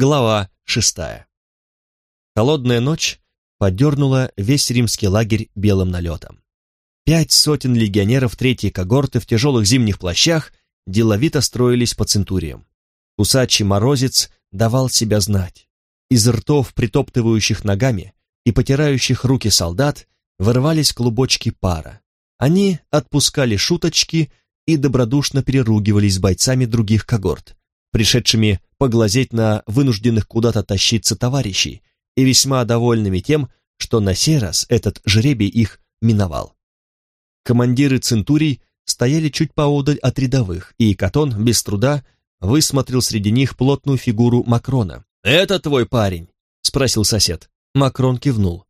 Глава шестая. Холодная ночь подернула весь римский лагерь белым налетом. Пять сотен легионеров третьей когорты в тяжелых зимних плащах деловито строились по центуриям. Кусачий морозец давал себя знать. Из ртов, притоптывающих ногами и потирающих руки солдат, вырывались клубочки пара. Они отпускали шуточки и добродушно переругивались с бойцами других когорт, пришедшими поглазеть на вынужденных куда-то тащиться товарищей и весьма довольными тем, что на сей раз этот жребий их миновал. Командиры центурий стояли чуть поодаль от рядовых, и Катон без труда высмотрел среди них плотную фигуру Макрона. «Это твой парень?» — спросил сосед. Макрон кивнул.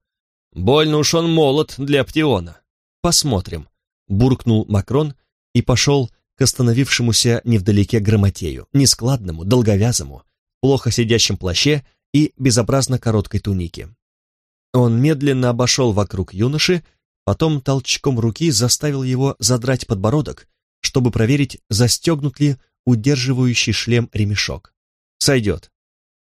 «Больно уж он молод для Птиона. Посмотрим», — буркнул Макрон и пошел к остановившемуся невдалеке грамотею, нескладному, долговязому, плохо сидящем плаще и безобразно короткой тунике. Он медленно обошел вокруг юноши, потом толчком руки заставил его задрать подбородок, чтобы проверить, застегнут ли удерживающий шлем ремешок. Сойдет.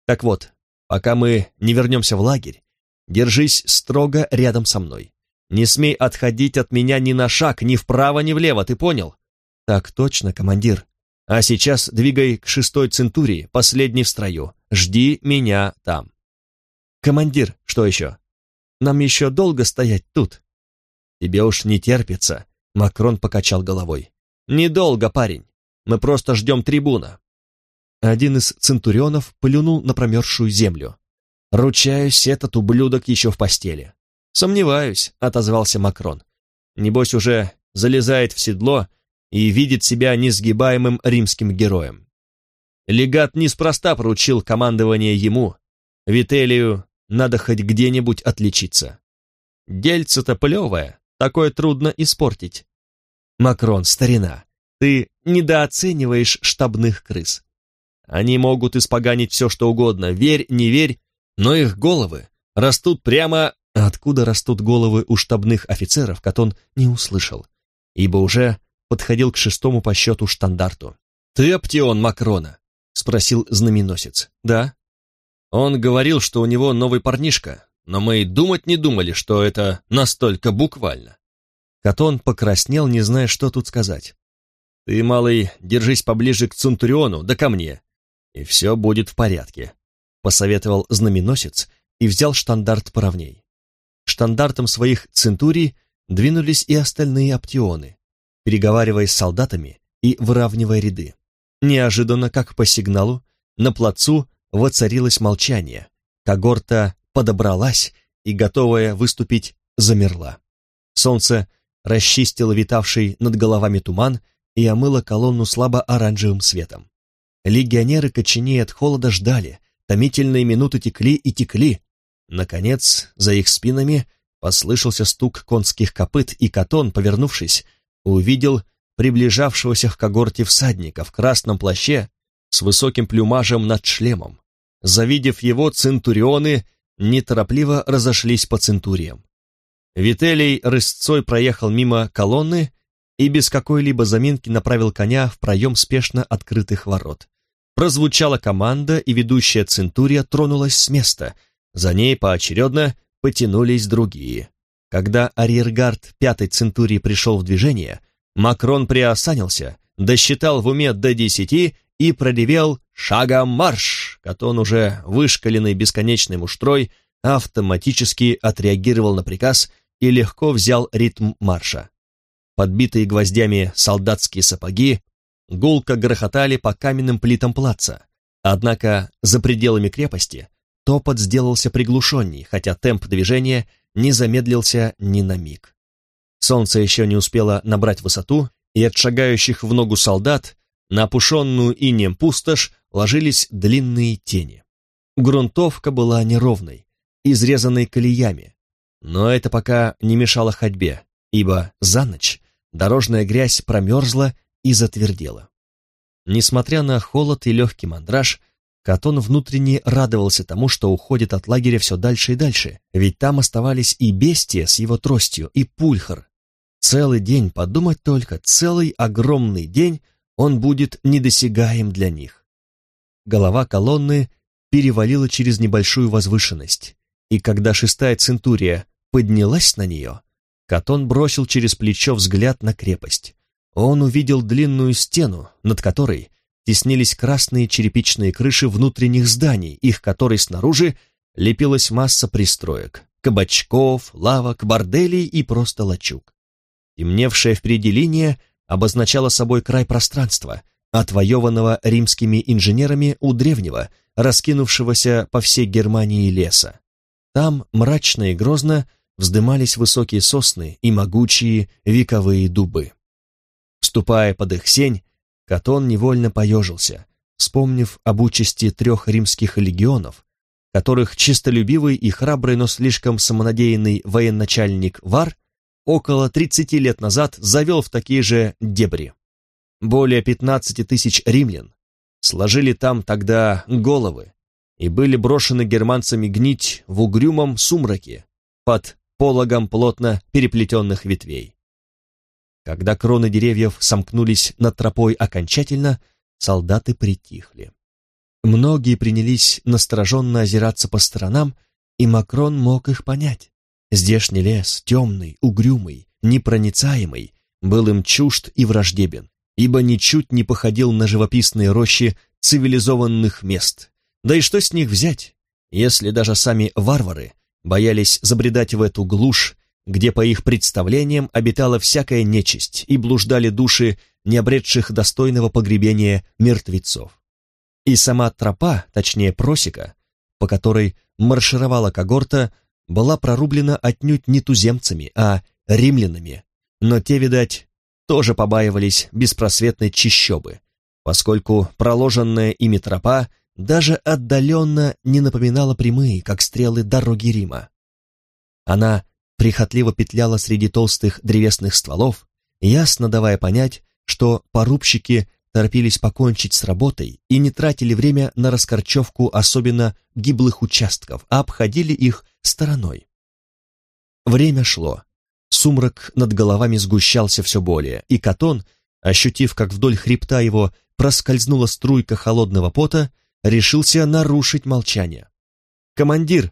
Так вот, пока мы не вернемся в лагерь, держись строго рядом со мной. Не смей отходить от меня ни на шаг, ни вправо, ни влево, ты понял? Так точно, командир. А сейчас двигай к шестой центурии, последней в строю. Жди меня там. Командир, что еще? Нам еще долго стоять тут. Тебе уж не терпится, Макрон покачал головой. Недолго, парень. Мы просто ждем трибуна. Один из центурионов плюнул на промерзшую землю. Ручаюсь, этот ублюдок еще в постели. Сомневаюсь, отозвался Макрон. Небось уже залезает в седло и видит себя несгибаемым римским героем. Легат неспроста поручил командование ему. Вителию надо хоть где-нибудь отличиться. Дельце-то плевое, такое трудно испортить. Макрон, старина, ты недооцениваешь штабных крыс. Они могут испоганить все, что угодно, верь, не верь, но их головы растут прямо... Откуда растут головы у штабных офицеров, Катон не услышал, ибо уже подходил к шестому по счету штандарту. «Ты Аптеон Макрона?» — спросил знаменосец. «Да». Он говорил, что у него новый парнишка, но мы и думать не думали, что это настолько буквально. Катон покраснел, не зная, что тут сказать. «Ты, малый, держись поближе к Центуриону, да ко мне, и все будет в порядке», — посоветовал знаменосец и взял штандарт поровней. Штандартом своих центурий двинулись и остальные оптионы, переговариваясь с солдатами и выравнивая ряды. Неожиданно, как по сигналу, на плацу воцарилось молчание. Когорта подобралась и, готовая выступить, замерла. Солнце расчистило витавший над головами туман и омыло колонну слабо-оранжевым светом. Легионеры, коченея от холода, ждали, томительные минуты текли и текли. Наконец, за их спинами послышался стук конских копыт, и Катон, повернувшись, увидел приближавшегося к когорте всадника в красном плаще с высоким плюмажем над шлемом. Завидев его, центурионы неторопливо разошлись по центуриям. Вителий рысцой проехал мимо колонны и без какой-либо заминки направил коня в проем спешно открытых ворот. Прозвучала команда, и ведущая центурия тронулась с места. За ней поочередно потянулись другие. Когда арьергард пятой центурии пришел в движение, Макрон приосанился, досчитал в уме до десяти и проревел «Шагом марш!», Катон, уже вышкаленный бесконечной муштрой, автоматически отреагировал на приказ и легко взял ритм марша. Подбитые гвоздями солдатские сапоги гулко грохотали по каменным плитам плаца, однако за пределами крепости топот сделался приглушенней, хотя темп движения не замедлился ни на миг. Солнце еще не успело набрать высоту, и от шагающих в ногу солдат на опушенную инем пустошь ложились длинные тени. Грунтовка была неровной, изрезанной колеями, но это пока не мешало ходьбе, ибо за ночь дорожная грязь промерзла и затвердела. Несмотря на холод и легкий мандраж, Катон внутренне радовался тому, что уходит от лагеря все дальше и дальше, ведь там оставались и бестия с его тростью, и пульхар. Целый день, подумать только, целый огромный день он будет недосягаем для них. Голова колонны перевалила через небольшую возвышенность, и когда шестая центурия поднялась на нее, Катон бросил через плечо взгляд на крепость. Он увидел длинную стену, над которой теснились красные черепичные крыши внутренних зданий, их которой снаружи лепилась масса пристроек, кабачков, лавок, борделей и просто лачуг. Темневшая впереди линия обозначала собой край пространства, отвоеванного римскими инженерами у древнего, раскинувшегося по всей Германии леса. Там мрачно и грозно вздымались высокие сосны и могучие вековые дубы. Ступая под их сень, Катон невольно поежился, вспомнив об участи трех римских легионов, которых чистолюбивый и храбрый, но слишком самонадеянный военачальник Вар около 30 лет назад завел в такие же дебри. Более 15 тысяч римлян сложили там тогда головы и были брошены германцами гнить в угрюмом сумраке под пологом плотно переплетенных ветвей. Когда кроны деревьев сомкнулись над тропой окончательно, солдаты притихли. Многие принялись настороженно озираться по сторонам, и Макрон мог их понять. Здешний лес, темный, угрюмый, непроницаемый, был им чужд и враждебен, ибо ничуть не походил на живописные рощи цивилизованных мест. Да и что с них взять, если даже сами варвары боялись забредать в эту глушь, где, по их представлениям, обитала всякая нечисть и блуждали души, не обретших достойного погребения мертвецов. И сама тропа, точнее просека, по которой маршировала когорта, была прорублена отнюдь не туземцами, а римлянами, но те, видать, тоже побаивались беспросветной чищобы, поскольку проложенная ими тропа даже отдаленно не напоминала прямые, как стрелы дороги Рима. Она прихотливо петляла среди толстых древесных стволов, ясно давая понять, что порубщики торопились покончить с работой и не тратили время на раскорчевку особенно гиблых участков, а обходили их стороной. Время шло. Сумрак над головами сгущался все более, и Катон, ощутив, как вдоль хребта его проскользнула струйка холодного пота, решился нарушить молчание. «Командир!»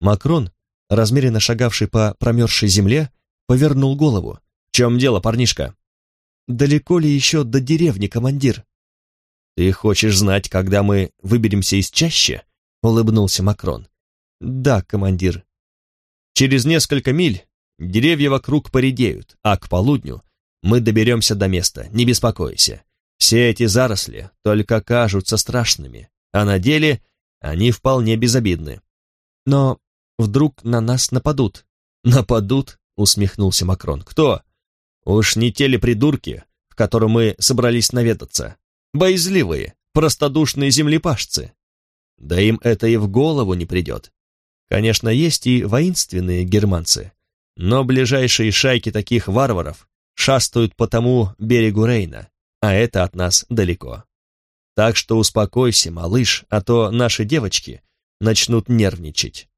Макрон, размеренно шагавший по промерзшей земле, повернул голову. «В чем дело, парнишка?» «Далеко ли еще до деревни, командир?» «Ты хочешь знать, когда мы выберемся из чащи?» — улыбнулся Макрон. «Да, командир». «Через несколько миль деревья вокруг поредеют, а к полудню мы доберемся до места, не беспокойся. Все эти заросли только кажутся страшными, а на деле они вполне безобидны. Но вдруг на нас нападут. Нападут? Усмехнулся Макрон. Кто? Уж не те ли придурки, в котором мы собрались наведаться? Боязливые, простодушные землепашцы. Да им это и в голову не придет. Конечно, есть и воинственные германцы, но ближайшие шайки таких варваров шастают по тому берегу Рейна, а это от нас далеко. Так что успокойся, малыш, а то наши девочки начнут нервничать.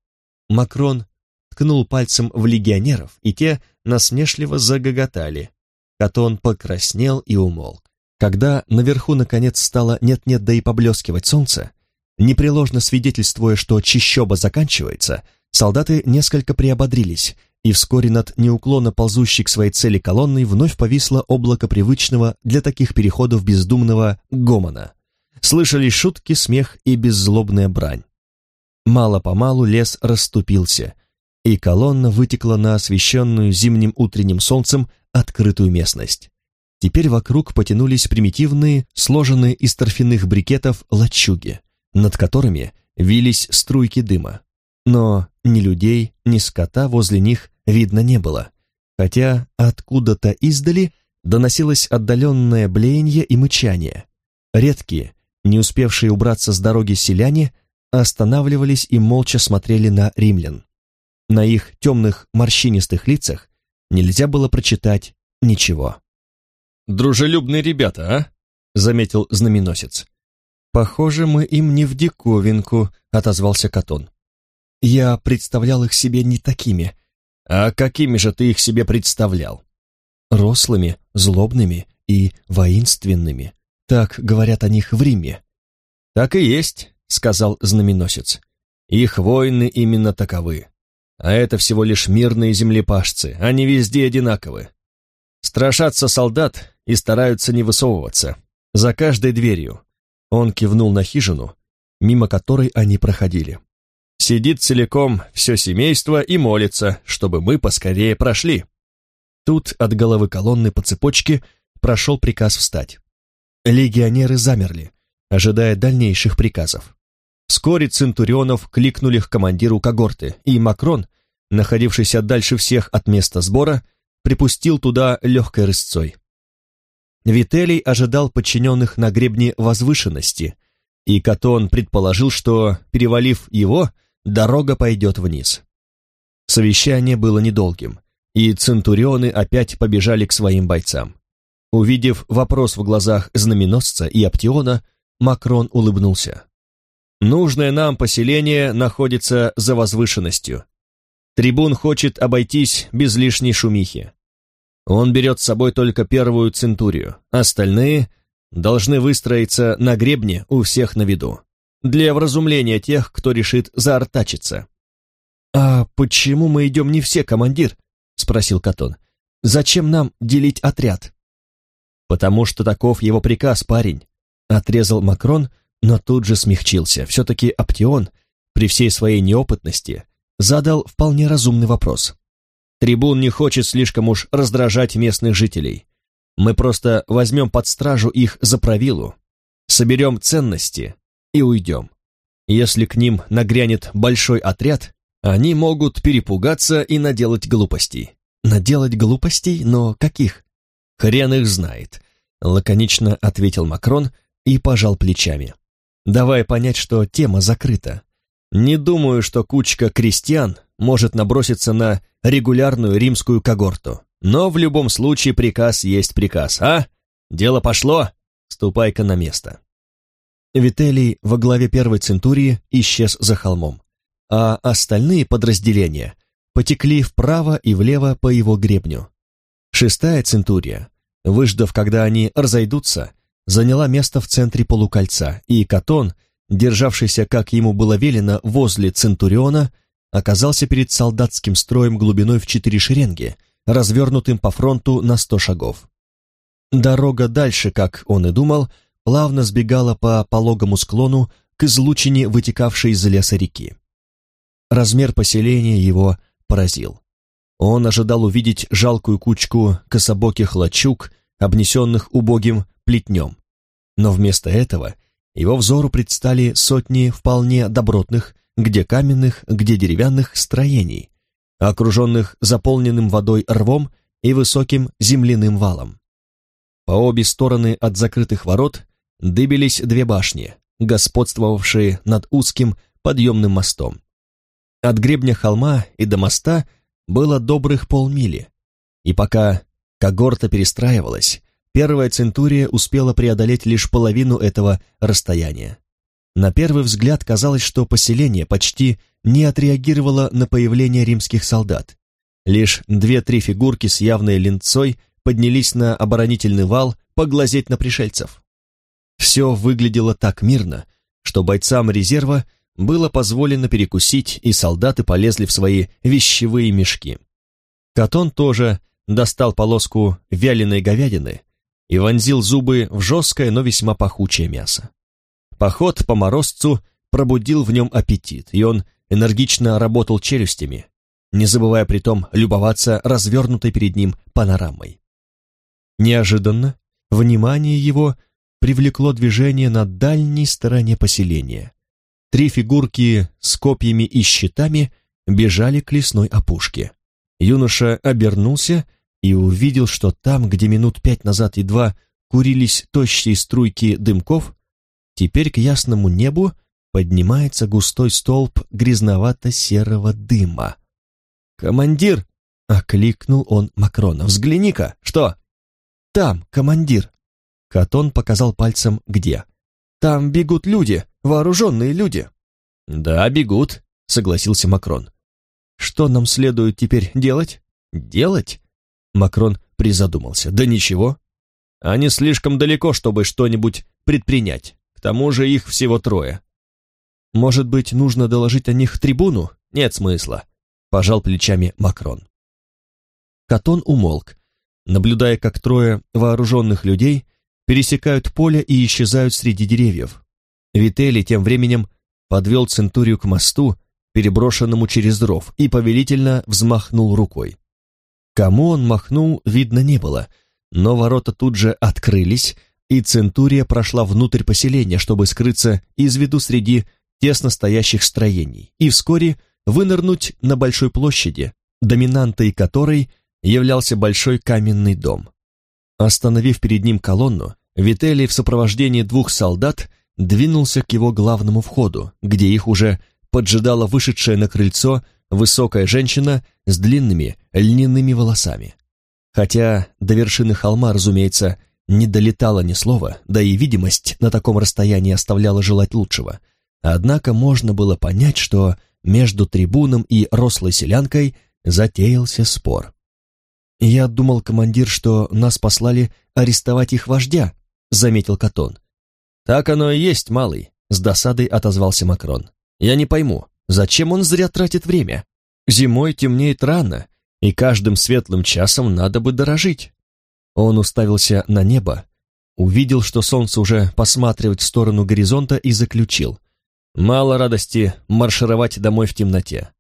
Макрон ткнул пальцем в легионеров, и те насмешливо загоготали. Катон покраснел и умолк. Когда наверху наконец стало нет-нет да и поблескивать солнце, непреложно свидетельствуя, что чищоба заканчивается, солдаты несколько приободрились, и вскоре над неуклонно ползущей к своей цели колонной вновь повисло облако привычного для таких переходов бездумного гомона. Слышались шутки, смех и беззлобная брань. Мало-помалу лес расступился, и колонна вытекла на освещенную зимним утренним солнцем открытую местность. Теперь вокруг потянулись примитивные, сложенные из торфяных брикетов лачуги, над которыми вились струйки дыма. Но ни людей, ни скота возле них видно не было, хотя откуда-то издали доносилось отдаленное блеяние и мычание. Редкие, не успевшие убраться с дороги селяне, останавливались и молча смотрели на римлян. На их темных морщинистых лицах нельзя было прочитать ничего. «Дружелюбные ребята, а?» — заметил знаменосец. «Похоже, мы им не в диковинку», — отозвался Катон. «Я представлял их себе не такими, а какими же ты их себе представлял? Рослыми, злобными и воинственными. Так говорят о них в Риме. Так и есть, сказал знаменосец. «Их войны именно таковы. А это всего лишь мирные землепашцы, они везде одинаковы. Страшатся солдат и стараются не высовываться. За каждой дверью». Он кивнул на хижину, мимо которой они проходили. Сидит целиком все семейство и молится, чтобы мы поскорее прошли. Тут от головы колонны по цепочке прошел приказ встать. Легионеры замерли, ожидая дальнейших приказов. Вскоре Центурионов кликнули к командиру когорты, и Макрон, находившийся дальше всех от места сбора, припустил туда легкой рысцой. Вителий ожидал подчиненных на гребне возвышенности, и Катон предположил, что, перевалив его, дорога пойдет вниз. Совещание было недолгим, и центурионы опять побежали к своим бойцам. Увидев вопрос в глазах знаменосца и Аптиона, Макрон улыбнулся. «Нужное нам поселение находится за возвышенностью. Трибун хочет обойтись без лишней шумихи. Он берет с собой только первую центурию, остальные должны выстроиться на гребне у всех на виду, для вразумления тех, кто решит заортачиться». «А почему мы идем не все, командир?» — спросил Катон. «Зачем нам делить отряд?» «Потому что таков его приказ, парень», — отрезал Макрон, но тут же смягчился. Все-таки Аптеон, при всей своей неопытности, задал вполне разумный вопрос. «Трибун не хочет слишком уж раздражать местных жителей. Мы просто возьмем под стражу их за правилу, соберем ценности и уйдем. Если к ним нагрянет большой отряд, они могут перепугаться и наделать глупостей. Наделать глупостей, но каких? Хрен их знает, лаконично ответил Макрон и пожал плечами. Давай понять, что тема закрыта. Не думаю, что кучка крестьян может наброситься на регулярную римскую когорту. Но в любом случае приказ есть приказ, а? Дело пошло, ступай-ка на место. Вителий во главе первой центурии исчез за холмом а остальные подразделения потекли вправо и влево по его гребню. Шестая центурия, выждав, когда они разойдутся, заняла место в центре полукольца, и Катон, державшийся, как ему было велено, возле центуриона, оказался перед солдатским строем глубиной в четыре шеренги, развернутым по фронту на сто шагов. Дорога дальше, как он и думал, плавно сбегала по пологому склону к излучине, вытекавшей из леса реки. Размер поселения его поразил. Он ожидал увидеть жалкую кучку кособоких лачуг, обнесенных убогим плетнем. Но вместо этого его взору предстали сотни вполне добротных, где каменных, где деревянных строений, окруженных заполненным водой рвом и высоким земляным валом. По обе стороны от закрытых ворот дыбились две башни, господствовавшие над узким подъемным мостом. От гребня холма и до моста было добрых полмили, и пока когорта перестраивалась, первая центурия успела преодолеть лишь половину этого расстояния. На первый взгляд казалось, что поселение почти не отреагировало на появление римских солдат. Лишь две-три фигурки с явной линцой поднялись на оборонительный вал поглазеть на пришельцев. Все выглядело так мирно, что бойцам резерва было позволено перекусить, и солдаты полезли в свои вещевые мешки. Катон тоже достал полоску вяленой говядины и вонзил зубы в жесткое, но весьма пахучее мясо. Поход по морозцу пробудил в нем аппетит, и он энергично работал челюстями, не забывая при том любоваться развернутой перед ним панорамой. Неожиданно внимание его привлекло движение на дальней стороне поселения. Три фигурки с копьями и щитами бежали к лесной опушке. Юноша обернулся и увидел, что там, где минут пять назад едва курились тощие струйки дымков, теперь к ясному небу поднимается густой столб грязновато-серого дыма. «Командир!» — окликнул он Макрона. «Взгляни-ка! Что?» «Там, командир!» Катон показал пальцем где. «Там бегут люди!» вооруженные люди». «Да, бегут», — согласился Макрон. «Что нам следует теперь делать?» «Делать?» Макрон призадумался. «Да ничего. Они слишком далеко, чтобы что-нибудь предпринять. К тому же их всего трое. Может быть, нужно доложить о них трибуну? Нет смысла, пожал плечами Макрон. Катон умолк, наблюдая, как трое вооруженных людей пересекают поле и исчезают среди деревьев. Вители тем временем подвел Центурию к мосту, переброшенному через ров, и повелительно взмахнул рукой. Кому он махнул, видно не было, но ворота тут же открылись, и Центурия прошла внутрь поселения, чтобы скрыться из виду среди тесно стоящих строений, и вскоре вынырнуть на большой площади, доминантой которой являлся большой каменный дом. Остановив перед ним колонну, Вителий в сопровождении двух солдат двинулся к его главному входу, где их уже поджидала вышедшая на крыльцо высокая женщина с длинными льняными волосами. Хотя до вершины холма, разумеется, не долетало ни слова, да и видимость на таком расстоянии оставляла желать лучшего. Однако можно было понять, что между трибуном и рослой селянкой затеялся спор. «Я думал, командир, что нас послали арестовать их вождя», — заметил Катон. «Так оно и есть, малый», — с досадой отозвался Макрон. «Я не пойму, зачем он зря тратит время? Зимой темнеет рано, и каждым светлым часом надо бы дорожить». Он уставился на небо, увидел, что солнце уже посматривает в сторону горизонта и заключил. «Мало радости маршировать домой в темноте».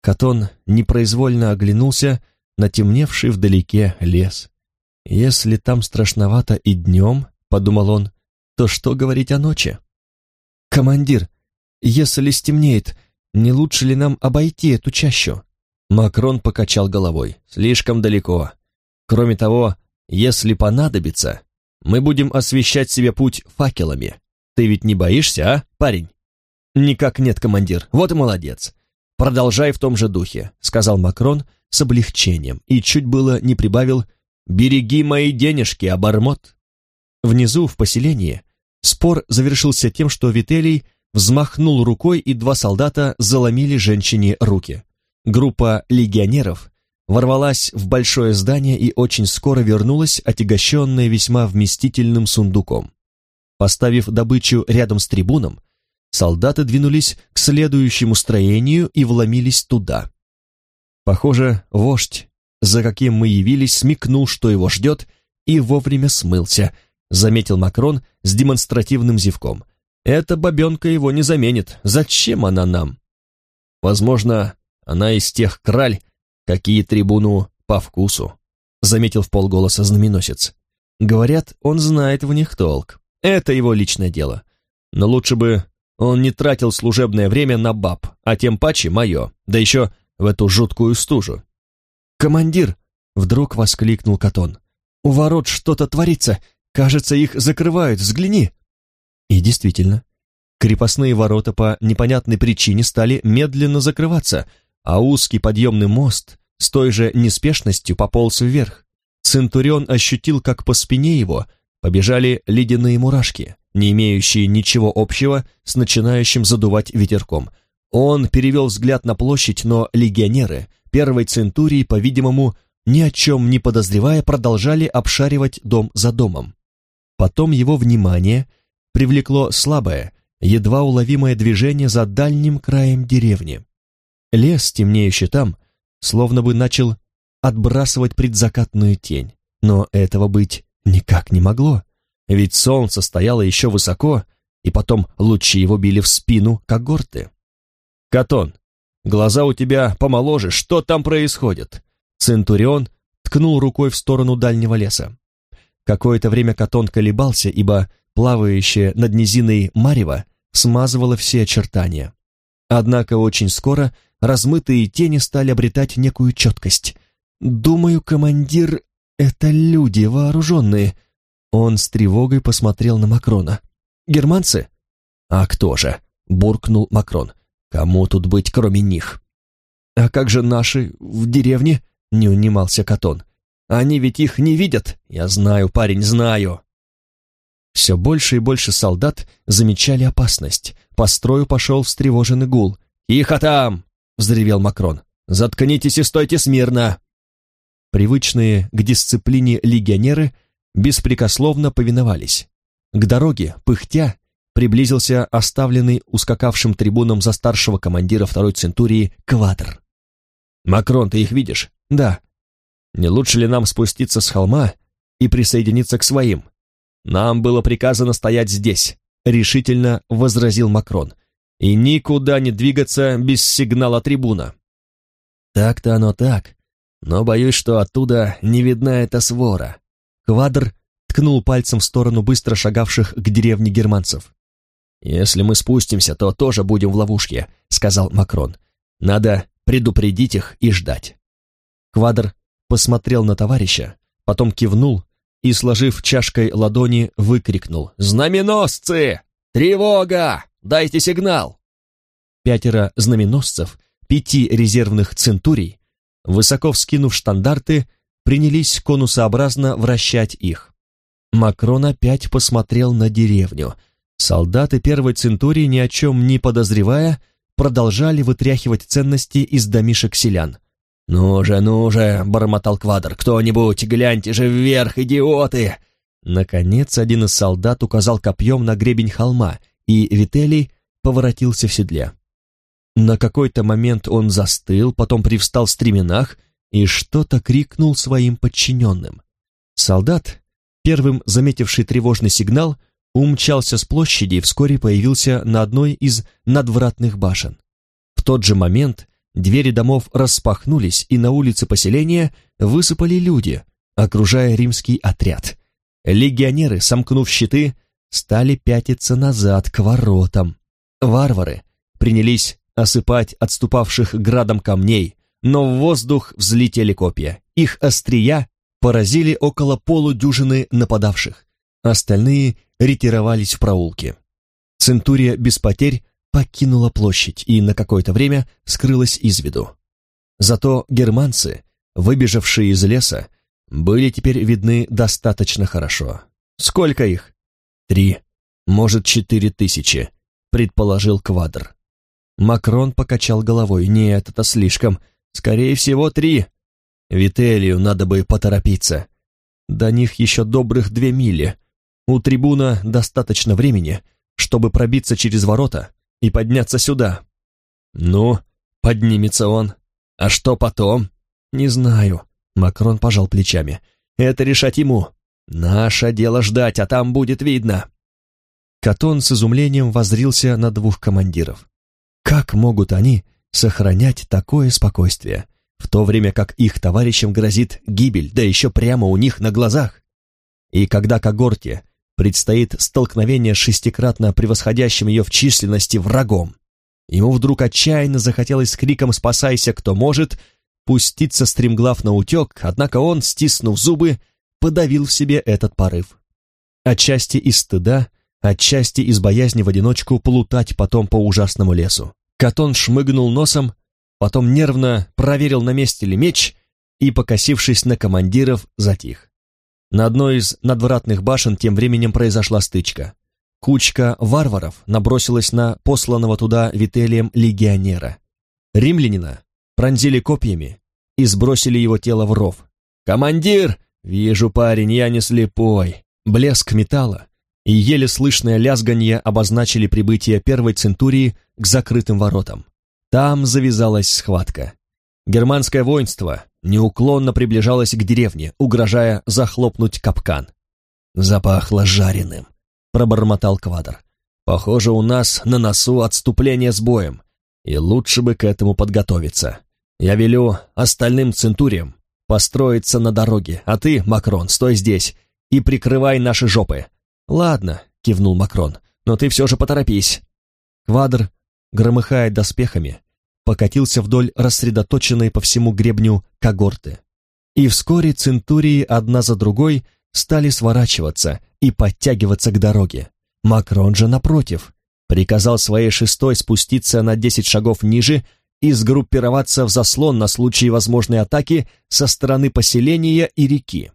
Катон непроизвольно оглянулся на темневший вдалеке лес. «Если там страшновато и днем», — подумал он, то что говорить о ночи? «Командир, если стемнеет, не лучше ли нам обойти эту чащу?» Макрон покачал головой. «Слишком далеко. Кроме того, если понадобится, мы будем освещать себе путь факелами. Ты ведь не боишься, а, парень?» «Никак нет, командир. Вот и молодец. Продолжай в том же духе», — сказал Макрон с облегчением и чуть было не прибавил «Береги мои денежки, обормот». Внизу, в поселении, Спор завершился тем, что Вителий взмахнул рукой, и два солдата заломили женщине руки. Группа легионеров ворвалась в большое здание и очень скоро вернулась, отягощенная весьма вместительным сундуком. Поставив добычу рядом с трибуном, солдаты двинулись к следующему строению и вломились туда. Похоже, вождь, за каким мы явились, смекнул, что его ждет, и вовремя смылся — заметил Макрон с демонстративным зевком. «Эта бабенка его не заменит. Зачем она нам?» «Возможно, она из тех краль, какие трибуну по вкусу», заметил в полголоса знаменосец. «Говорят, он знает в них толк. Это его личное дело. Но лучше бы он не тратил служебное время на баб, а тем паче мое, да еще в эту жуткую стужу». «Командир!» — вдруг воскликнул Катон. «У ворот что-то творится. Кажется, их закрывают, взгляни!» И действительно, крепостные ворота по непонятной причине стали медленно закрываться, а узкий подъемный мост с той же неспешностью пополз вверх. Центурион ощутил, как по спине его побежали ледяные мурашки, не имеющие ничего общего с начинающим задувать ветерком. Он перевел взгляд на площадь, но легионеры первой центурии, по-видимому, ни о чем не подозревая, продолжали обшаривать дом за домом. Потом его внимание привлекло слабое, едва уловимое движение за дальним краем деревни. Лес, темнеющий там, словно бы начал отбрасывать предзакатную тень. Но этого быть никак не могло, ведь солнце стояло еще высоко, и потом лучи его били в спину когорты. «Катон, глаза у тебя помоложе, что там происходит?» Центурион ткнул рукой в сторону дальнего леса. Какое-то время Катон колебался, ибо плавающая над низиной Марева смазывала все очертания. Однако очень скоро размытые тени стали обретать некую четкость. «Думаю, командир, это люди вооруженные». Он с тревогой посмотрел на Макрона. «Германцы?» «А кто же?» — буркнул Макрон. «Кому тут быть, кроме них?» «А как же наши в деревне?» — не унимался Катон. Они ведь их не видят. Я знаю, парень, знаю. Все больше и больше солдат замечали опасность. По строю пошел встревоженный гул. «Тихо там!» — взревел Макрон. «Заткнитесь и стойте смирно!» Привычные к дисциплине легионеры беспрекословно повиновались. К дороге, пыхтя, приблизился оставленный ускакавшим трибуном за старшего командира второй центурии Квадр. «Макрон, ты их видишь?» «Да». «Не лучше ли нам спуститься с холма и присоединиться к своим?» «Нам было приказано стоять здесь», — решительно возразил Макрон, «и никуда не двигаться без сигнала трибуна». «Так-то оно так, но боюсь, что оттуда не видна эта свора». Квадр ткнул пальцем в сторону быстро шагавших к деревне германцев. «Если мы спустимся, то тоже будем в ловушке», — сказал Макрон. «Надо предупредить их и ждать». Квадр посмотрел на товарища, потом кивнул и, сложив чашкой ладони, выкрикнул «Знаменосцы! Тревога! Дайте сигнал!» Пятеро знаменосцев, пяти резервных центурий, высоко вскинув штандарты, принялись конусообразно вращать их. Макрон опять посмотрел на деревню. Солдаты первой центурии, ни о чем не подозревая, продолжали вытряхивать ценности из домишек селян. «Ну же, ну же!» — бормотал Квадр. «Кто-нибудь, гляньте же вверх, идиоты!» Наконец, один из солдат указал копьем на гребень холма, и Вителий поворотился в седле. На какой-то момент он застыл, потом привстал в стременах и что-то крикнул своим подчиненным. Солдат, первым заметивший тревожный сигнал, умчался с площади и вскоре появился на одной из надвратных башен. В тот же момент Двери домов распахнулись, и на улице поселения высыпали люди, окружая римский отряд. Легионеры, сомкнув щиты, стали пятиться назад к воротам. Варвары принялись осыпать отступавших градом камней, но в воздух взлетели копья. Их острия поразили около полудюжины нападавших. Остальные ретировались в проулки. Центурия без потерь покинула площадь и на какое-то время скрылась из виду. Зато германцы, выбежавшие из леса, были теперь видны достаточно хорошо. Сколько их? Три, может, четыре тысячи, предположил Квадр. Макрон покачал головой. Нет, это слишком. Скорее всего, три. Вителию надо бы поторопиться. До них еще добрых две мили. У трибуна достаточно времени, чтобы пробиться через ворота и подняться сюда. Ну, поднимется он. А что потом? Не знаю. Макрон пожал плечами. Это решать ему. Наше дело ждать, а там будет видно. Катон с изумлением возрился на двух командиров. Как могут они сохранять такое спокойствие, в то время как их товарищам грозит гибель, да еще прямо у них на глазах? И когда когорте предстоит столкновение с шестикратно превосходящим ее в численности врагом. Ему вдруг отчаянно захотелось с криком «Спасайся, кто может!» пуститься стремглав на утек, однако он, стиснув зубы, подавил в себе этот порыв. Отчасти из стыда, отчасти из боязни в одиночку плутать потом по ужасному лесу. Катон шмыгнул носом, потом нервно проверил, на месте ли меч, и, покосившись на командиров, затих. На одной из надвратных башен тем временем произошла стычка. Кучка варваров набросилась на посланного туда Вителием легионера. Римлянина пронзили копьями и сбросили его тело в ров. «Командир! Вижу, парень, я не слепой!» Блеск металла и еле слышное лязганье обозначили прибытие первой центурии к закрытым воротам. Там завязалась схватка. Германское воинство неуклонно приближалось к деревне, угрожая захлопнуть капкан. «Запахло жареным», — пробормотал Квадр. «Похоже, у нас на носу отступление с боем, и лучше бы к этому подготовиться. Я велю остальным центуриям построиться на дороге, а ты, Макрон, стой здесь и прикрывай наши жопы». «Ладно», — кивнул Макрон, — «но ты все же поторопись». Квадр, громыхая доспехами, покатился вдоль рассредоточенной по всему гребню когорты. И вскоре центурии одна за другой стали сворачиваться и подтягиваться к дороге. Макрон же, напротив, приказал своей шестой спуститься на десять шагов ниже и сгруппироваться в заслон на случай возможной атаки со стороны поселения и реки.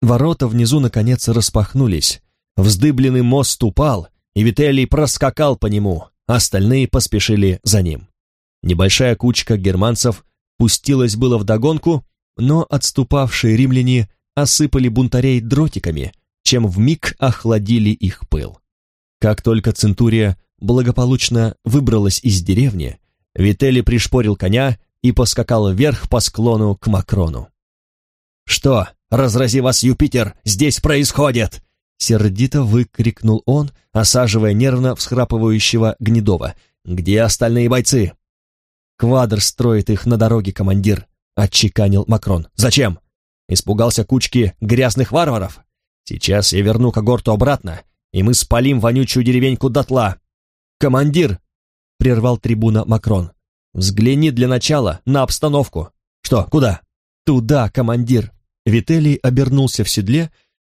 Ворота внизу, наконец, распахнулись. Вздыбленный мост упал, и Вителий проскакал по нему, остальные поспешили за ним. Небольшая кучка германцев пустилась было в догонку, но отступавшие римляне осыпали бунтарей дротиками, чем вмиг охладили их пыл. Как только Центурия благополучно выбралась из деревни, Вителли пришпорил коня и поскакал вверх по склону к Макрону. «Что, разрази вас, Юпитер, здесь происходит?» Сердито выкрикнул он, осаживая нервно всхрапывающего Гнедова. «Где остальные бойцы?» «Квадр строит их на дороге, командир», — отчеканил Макрон. «Зачем? Испугался кучки грязных варваров? Сейчас я верну когорту обратно, и мы спалим вонючую деревеньку дотла». «Командир!» — прервал трибуна Макрон. «Взгляни для начала на обстановку». «Что, куда?» «Туда, командир!» Вителий обернулся в седле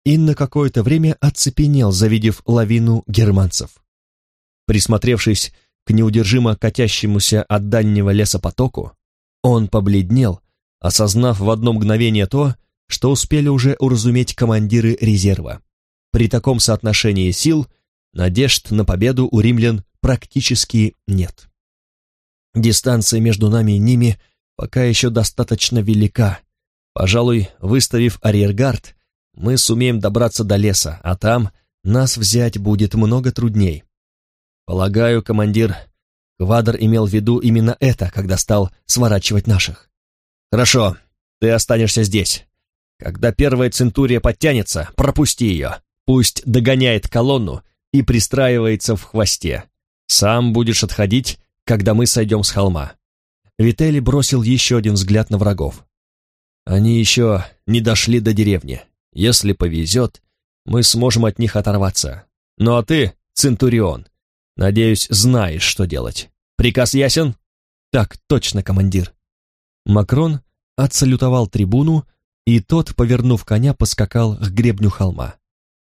и на какое-то время оцепенел, завидев лавину германцев. Присмотревшись к неудержимо катящемуся от дальнего леса потоку, он побледнел, осознав в одно мгновение то, что успели уже уразуметь командиры резерва. При таком соотношении сил надежд на победу у римлян практически нет. Дистанция между нами и ними пока еще достаточно велика. Пожалуй, выставив арьергард, мы сумеем добраться до леса, а там нас взять будет много трудней. Полагаю, командир, Квадр имел в виду именно это, когда стал сворачивать наших. Хорошо, ты останешься здесь. Когда первая центурия подтянется, пропусти ее. Пусть догоняет колонну и пристраивается в хвосте. Сам будешь отходить, когда мы сойдем с холма. Вителли бросил еще один взгляд на врагов. Они еще не дошли до деревни. Если повезет, мы сможем от них оторваться. Ну а ты, Центурион, надеюсь, знаешь, что делать. Приказ ясен? Так точно, командир. Макрон отсалютовал трибуну, и тот, повернув коня, поскакал к гребню холма.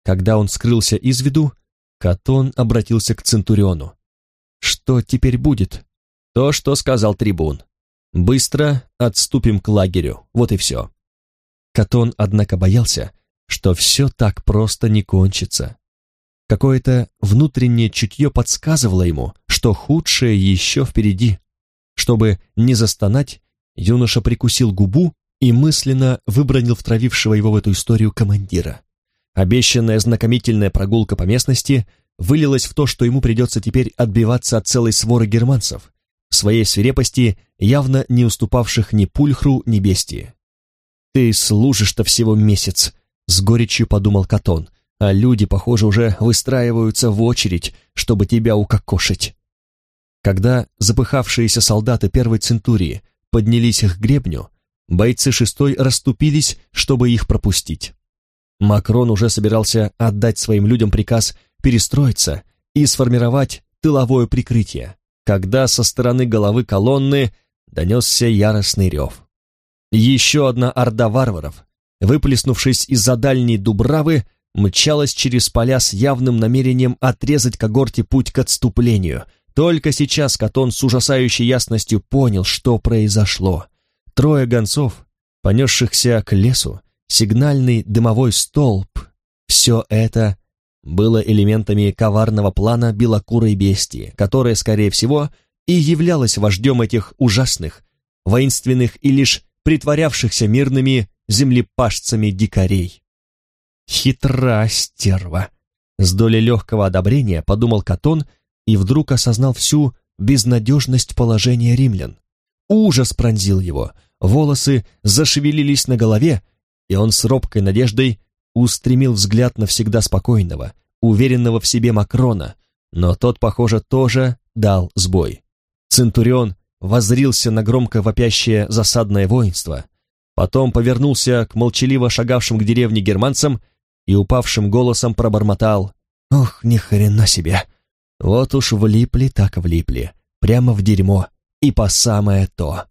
Когда он скрылся из виду, Катон обратился к Центуриону. «Что теперь будет?» «То, что сказал трибун. Быстро отступим к лагерю, вот и все». Катон, однако, боялся, что все так просто не кончится. Какое-то внутреннее чутье подсказывало ему, что худшее еще впереди. Чтобы не застонать, юноша прикусил губу и мысленно выбронил втравившего его в эту историю командира. Обещанная знакомительная прогулка по местности вылилась в то, что ему придется теперь отбиваться от целой своры германцев, в своей свирепости явно не уступавших ни пульхру, ни бестии. «Ты служишь-то всего месяц», — с горечью подумал Катон, «а люди, похоже, уже выстраиваются в очередь, чтобы тебя укокошить». Когда запыхавшиеся солдаты первой центурии поднялись к гребню, бойцы шестой расступились, чтобы их пропустить. Макрон уже собирался отдать своим людям приказ перестроиться и сформировать тыловое прикрытие, когда со стороны головы колонны донесся яростный рев. Еще одна орда варваров, выплеснувшись из-за дальней дубравы, мчалась через поля с явным намерением отрезать когорте путь к отступлению. Только сейчас Катон с ужасающей ясностью понял, что произошло. Трое гонцов, понесшихся к лесу, сигнальный дымовой столб, все это было элементами коварного плана белокурой бестии, которая, скорее всего, и являлась вождем этих ужасных, воинственных и лишь притворявшихся мирными землепашцами дикарей. «Хитра стерва!» С долей легкого одобрения подумал Катон и вдруг осознал всю безнадежность положения римлян. Ужас пронзил его, волосы зашевелились на голове, и он с робкой надеждой устремил взгляд на всегда спокойного, уверенного в себе Макрона, но тот, похоже, тоже дал сбой. Центурион воззрился на громко вопящее засадное воинство, потом повернулся к молчаливо шагавшим к деревне германцам и упавшим голосом пробормотал «Ох, ни хрена себе! Вот уж влипли так влипли, прямо в дерьмо, и по самое то!»